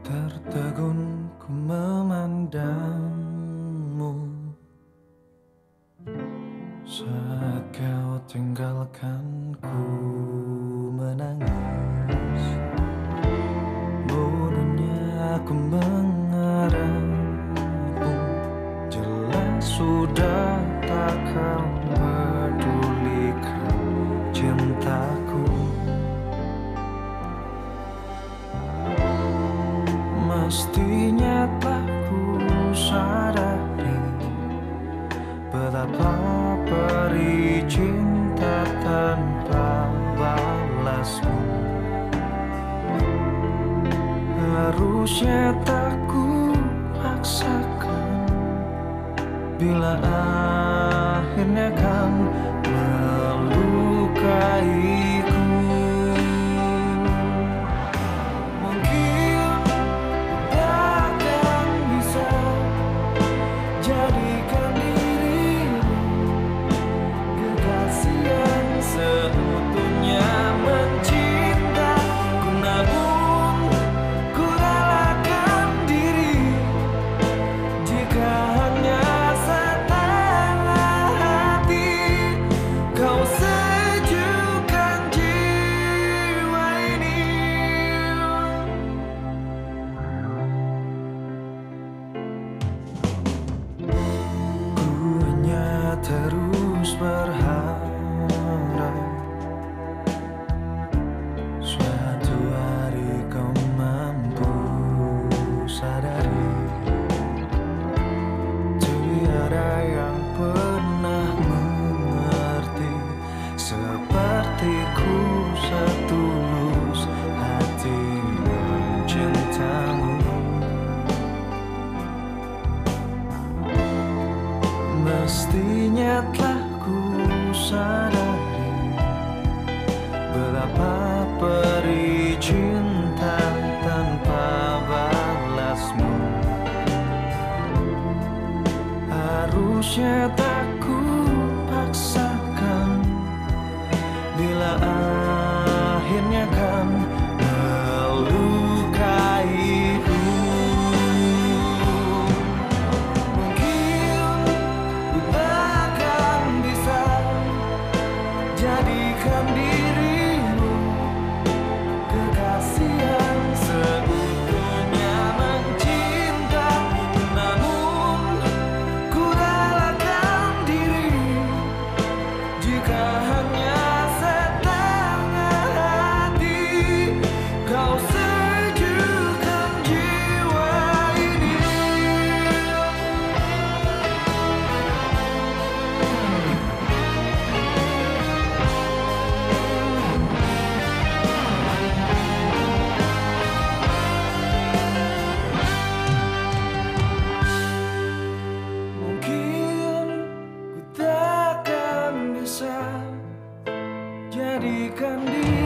Tertegun ku memandangmu. Saat kau tinggalkan ku menangis Mestinya tak ku sadari Betapa perih cinta tanpa balasmu. Harusnya tak ku paksakan Bila akhirnya kan melukai Akhirnya telah ku sadari berapa peri cinta tanpa balasmu. Harusnya tak jadikan dia